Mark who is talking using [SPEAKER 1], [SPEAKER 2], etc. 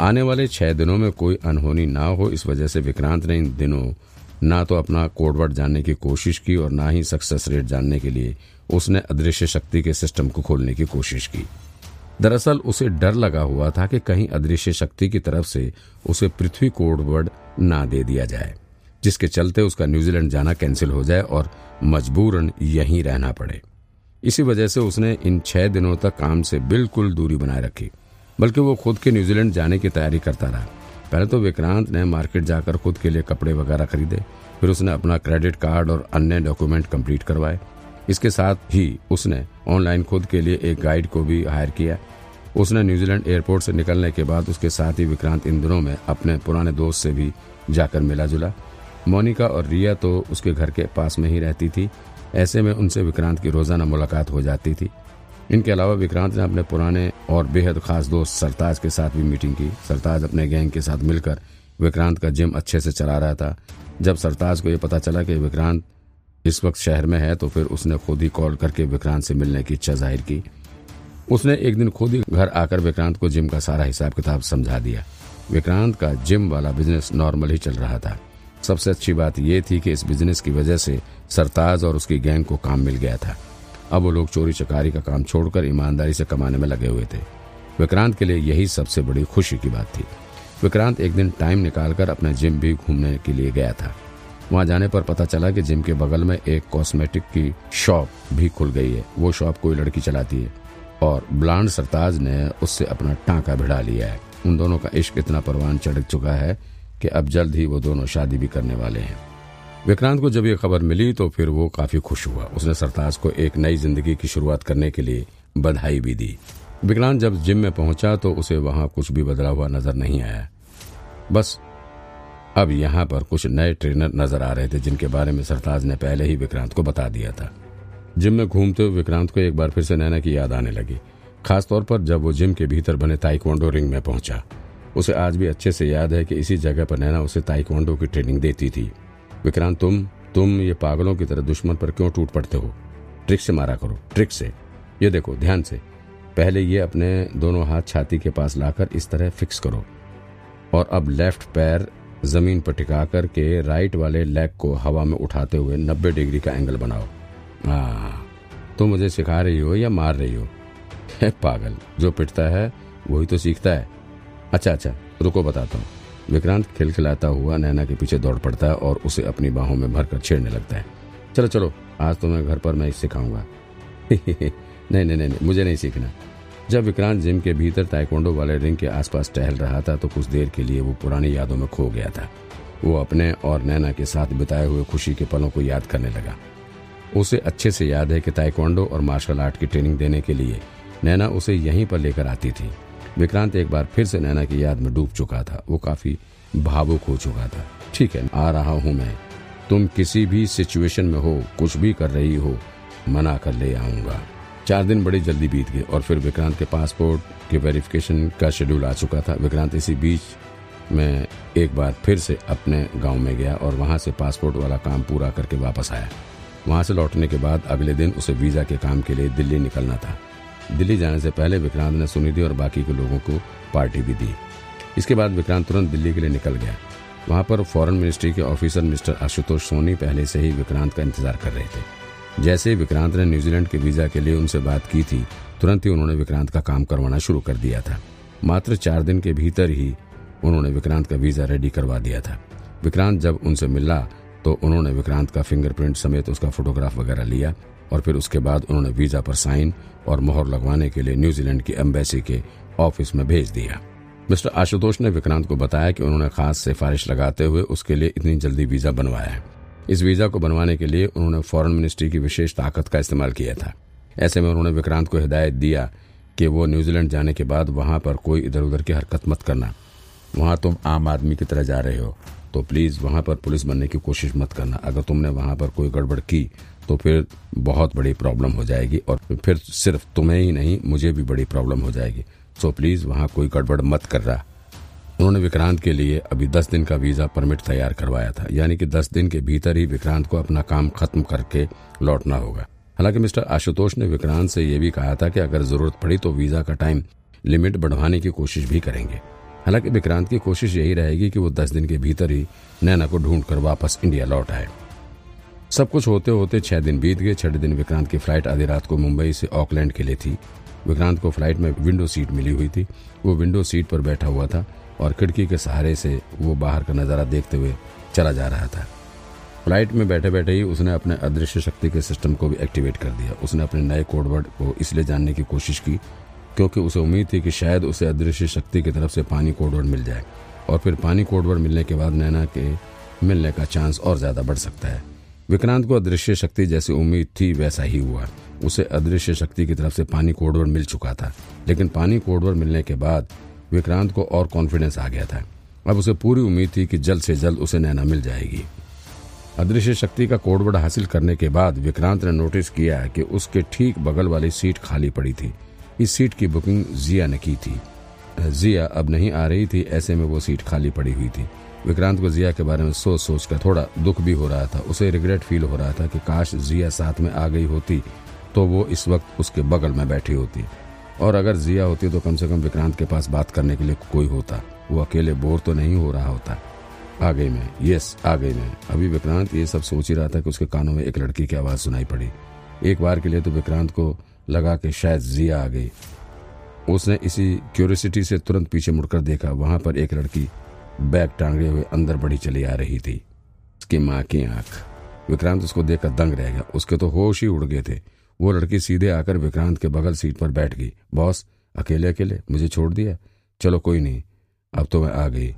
[SPEAKER 1] आने वाले छह दिनों में कोई अनहोनी ना हो, इस वजह से विक्रांत ने इन दिनों ना तो अपना कोडवर्ड जानने की कोशिश की और ना ही सक्सेस रेट जानने के लिए उसने अदृश्य शक्ति के सिस्टम को खोलने की कोशिश की। दरअसल उसे डर लगा हुआ था कि कहीं अदृश्य शक्ति की तरफ़ से उसे पृथ्वी कोडवर्ड ना दे दिया जाए, जिसके चलते उसका न्यूजीलैंड जाना कैंसिल हो जाए और मजबूरन यहीं रहना पड़े। इसी वजह से उसने इन छह दिनों तक काम से बिल्कुल दूरी बनाए रखी। बल्कि वो खुद के न्यूजीलैंड जाने की तैयारी करता रहा। पहले तो विक्रांत ने मार्केट जाकर खुद के लिए कपड़े वगैरह खरीदे, फिर उसने अपना क्रेडिट कार्ड और अन्य डॉक्यूमेंट कंप्लीट करवाए। इसके साथ ही उसने ऑनलाइन खुद के लिए एक गाइड को भी हायर किया। उसने न्यूजीलैंड एयरपोर्ट से निकलने के बाद उसके साथ ही विक्रांत इन दिनों में अपने पुराने दोस्त से भी जाकर मिला जुला मोनिका और रिया तो उसके घर के पास में ही रहती थी। ऐसे में उनसे विक्रांत की रोज़ाना मुलाकात हो जाती थी। इनके अलावा विक्रांत ने अपने पुराने और बेहद खास दोस्त सरताज के साथ भी मीटिंग की। सरताज अपने गैंग के साथ मिलकर विक्रांत का जिम अच्छे से चला रहा था। जब सरताज को यह पता चला कि विक्रांत इस वक्त शहर में है तो फिर उसने खुद ही कॉल करके विक्रांत से मिलने की इच्छा ज़ाहिर की। उसने एक दिन खुद ही घर आकर विक्रांत को जिम का सारा हिसाब किताब समझा दिया। विक्रांत का जिम वाला बिज़नेस नॉर्मल ही चल रहा था। सबसे अच्छी बात यह थी कि इस बिज़नेस की वजह से सरताज और उसकी गैंग को काम मिल गया था। अब वो लोग चोरी चकारी का काम छोड़कर ईमानदारी से कमाने में लगे हुए थे। विक्रांत के लिए यही सबसे बड़ी खुशी की बात थी। विक्रांत एक दिन टाइम निकालकर अपने जिम भी घूमने के लिए गया था। वहाँ जाने पर पता चला कि जिम के बगल में एक कॉस्मेटिक की शॉप भी खुल गई है। वो शॉप कोई लड़की चलाती है और ब्लांड सरताज ने उससे अपना टांका भिड़ा लिया है। उन दोनों का इश्क इतना परवान चढ़ चुका है कि अब जल्द ही वो दोनों शादी भी करने वाले हैं। विक्रांत को जब ये खबर मिली तो फिर वो काफ़ी खुश हुआ। उसने सरताज को एक नई ज़िंदगी की शुरुआत करने के लिए बधाई भी दी। विक्रांत जब जिम में पहुँचा तो उसे वहाँ कुछ भी बदला हुआ नज़र नहीं आया। बस, अब यहाँ पर कुछ नए ट्रेनर नज़र आ रहे थे, जिनके बारे में सरताज ने पहले ही विक्रांत को बता दिया था। जिम में घूमते हुए विक्रांत को एक बार फिर से नैना की याद आने लगी। खासतौर पर जब वो जिम के भीतर बने ताइक्वांडो रिंग में पहुँचा। उसे आज भी अच्छे से याद है कि इसी जगह पर नैना उसे ताइक्वांडो की ट्रेनिंग देती थी। विक्रांत, तुम तुम ये पागलों की तरह दुश्मन पर क्यों टूट पड़ते हो? ट्रिक से मारा करो, ट्रिक से। ये देखो, ध्यान से। पहले ये अपने दोनों हाथ छाती के पास लाकर इस तरह फिक्स करो। और अब लेफ़्ट पैर ज़मीन पर टिका कर के राइट वाले लेग को हवा में उठाते हुए 90 डिग्री का एंगल बनाओ। हाँ तो मुझे सिखा रही हो या मार रही हो? पागल, जो पिटता है, वही तो सीखता है। अच्छा अच्छा रुको, बताता हूँ। विक्रांत खिलखिलाता हुआ नैना के पीछे दौड़ पड़ता है और उसे अपनी बाहों में भरकर छेड़ने लगता है। चलो चलो, आज तो मैं घर पर मैं सिखाऊँगा नहीं नहीं नहीं नहीं, मुझे नहीं सीखना। जब विक्रांत जिम के भीतर ताइकोंडो वाले रिंग के आसपास टहल रहा था तो कुछ देर के लिए वो पुरानी यादों में खो गया था। वो अपने और नैना के साथ बिताए हुए खुशी के पलों को याद करने लगा। उसे अच्छे से याद है कि ताइक्वांडो और मार्शल आर्ट की ट्रेनिंग देने के लिए नैना उसे यहीं पर लेकर आती थी। विक्रांत एक बार फिर से नैना की याद में डूब चुका था। वो काफ़ी भावुक हो चुका था। ठीक है, आ रहा हूँ मैं। तुम किसी भी सिचुएशन में हो, कुछ भी कर रही हो, मना कर ले आऊँगा। चार दिन बड़ी जल्दी बीत गए और फिर विक्रांत के पासपोर्ट के वेरिफिकेशन का शेड्यूल आ चुका था। विक्रांत इसी बीच में एक बार फिर से अपने गाँव में गया और वहाँ से पासपोर्ट वाला काम पूरा करके वापस आया। वहाँ से लौटने के बाद अगले दिन उसे वीज़ा के काम के लिए दिल्ली निकलना था। दिल्ली जाने से पहले विक्रांत ने सुनिधि और बाकी के लोगों को पार्टी भी दी। इसके बाद विक्रांत तुरंत दिल्ली के लिए निकल गया। वहाँ पर फॉरेन मिनिस्ट्री के ऑफिसर मिस्टर आशुतोष सोनी पहले से ही विक्रांत का इंतज़ार कर रहे थे। जैसे ही विक्रांत ने न्यूजीलैंड के वीज़ा के लिए उनसे बात की थी, तुरंत ही उन्होंने विक्रांत का काम करवाना शुरू कर दिया था। मात्र चार दिन के भीतर ही उन्होंने विक्रांत का वीज़ा रेडी करवा दिया था। विक्रांत जब उनसे मिला तो उन्होंने विक्रांत का फिंगरप्रिंट समेत उसका फोटोग्राफ वगैरह लिया और फिर उसके बाद उन्होंने वीज़ा पर साइन और मोहर लगवाने के लिए न्यूजीलैंड की एम्बेसी के ऑफ़िस में भेज दिया। मिस्टर आशुतोष ने विक्रांत को बताया कि उन्होंने खास सिफारिश लगाते हुए उसके लिए इतनी जल्दी वीज़ा बनवाया है। इस वीज़ा को बनवाने के लिए उन्होंने फॉरेन मिनिस्ट्री की विशेष ताकत का इस्तेमाल किया था। ऐसे में उन्होंने विक्रांत को हिदायत दिया कि वो न्यूजीलैंड जाने के बाद वहाँ पर कोई इधर उधर की हरकत मत करना। वहाँ तुम आम आदमी की तरह जा रहे हो। तो प्लीज़ वहाँ पर पुलिस बनने की कोशिश मत करना। अगर तुमने वहाँ पर कोई गड़बड़ की तो फिर बहुत बड़ी प्रॉब्लम हो जाएगी और फिर सिर्फ़ तुम्हें ही नहीं, मुझे भी बड़ी प्रॉब्लम हो जाएगी। सो प्लीज़ वहाँ कोई गड़बड़ मत कर रहा उन्होंने विक्रांत के लिए अभी दस दिन का वीज़ा परमिट तैयार करवाया था। यानी कि दस दिन के भीतर ही विक्रांत को अपना काम खत्म करके लौटना होगा। हालाँकि मिस्टर आशुतोष ने विक्रांत से यह भी कहा था कि अगर ज़रूरत पड़ी तो वीज़ा का टाइम लिमिट बढ़वाने की कोशिश भी करेंगे। हालाँकि विक्रांत की कोशिश यही रहेगी कि वो दस दिन के भीतर ही नैना को ढूंढकर वापस इंडिया लौट आए। सब कुछ होते होते छह दिन बीत गए, छठे दिन विक्रांत की फ़्लाइट आधी रात को मुंबई से ऑकलैंड के लिए थी। विक्रांत को फ़्लाइट में विंडो सीट मिली हुई थी। वो विंडो सीट पर बैठा हुआ था और खिड़की के सहारे से वो बाहर का नज़ारा देखते हुए चला जा रहा था। फ़्लाइट में बैठे बैठे ही उसने अपने अदृश्य शक्ति के सिस्टम को भी एक्टिवेट कर दिया। उसने अपने नए कोडवर्ड को इसलिए जानने की कोशिश की क्योंकि उसे उम्मीद थी कि शायद उसे अदृश्य शक्ति की तरफ़ से पानी कोडवर्ड मिल जाए और फिर पानी कोडवर्ड मिलने के बाद नैना के मिलने का चांस और ज़्यादा बढ़ सकता है। विक्रांत को अदृश्य शक्ति जैसी उम्मीद थी, वैसा ही हुआ। उसे अदृश्य शक्ति की तरफ़ से पानी कोडवर्ड मिल चुका था, लेकिन पानी कोडवर मिलने के बाद विक्रांत को और कॉन्फिडेंस आ गया था। अब उसे पूरी उम्मीद थी कि जल्द से जल्द उसे नैना मिल जाएगी। अदृश्य शक्ति का कोडवर्ड हासिल करने के बाद विक्रांत ने नोटिस किया कि उसके ठीक बगल वाली सीट खाली पड़ी थी। इस सीट की बुकिंग जिया ने की थी। जिया अब नहीं आ रही थी, ऐसे में वो सीट खाली पड़ी हुई थी। विक्रांत को जिया के बारे में सोच सोच कर थोड़ा दुख भी हो रहा था। उसे रिग्रेट फील हो रहा था कि काश जिया साथ में आ गई होती तो वो इस वक्त उसके बगल में बैठी होती। और अगर जिया होती तो कम से कम विक्रांत के पास बात करने के लिए कोई होता। वो अकेले बोर तो नहीं हो रहा होता। आ गई मैं यस आ गई मैं। अभी विक्रांत ये सब सोच ही रहा था कि उसके कानों में एक लड़की की आवाज़ सुनाई पड़ी। एक बार के लिए तो विक्रांत को लगा कि शायद जिया आ गई। उसने इसी क्यूरियोसिटी से तुरंत पीछे मुड़कर देखा, वहाँ पर एक लड़की बैग टांगे हुए अंदर बढ़ी चली आ रही थी। उसकी माँ की आँख। विक्रांत उसको देखकर दंग रह गया। उसके तो होश ही उड़ गए थे। वो लड़की सीधे आकर विक्रांत के बगल सीट पर बैठ गई। बॉस अकेले अकेले मुझे छोड़ दिया? चलो, कोई नहीं। अब तो मैं आ गई।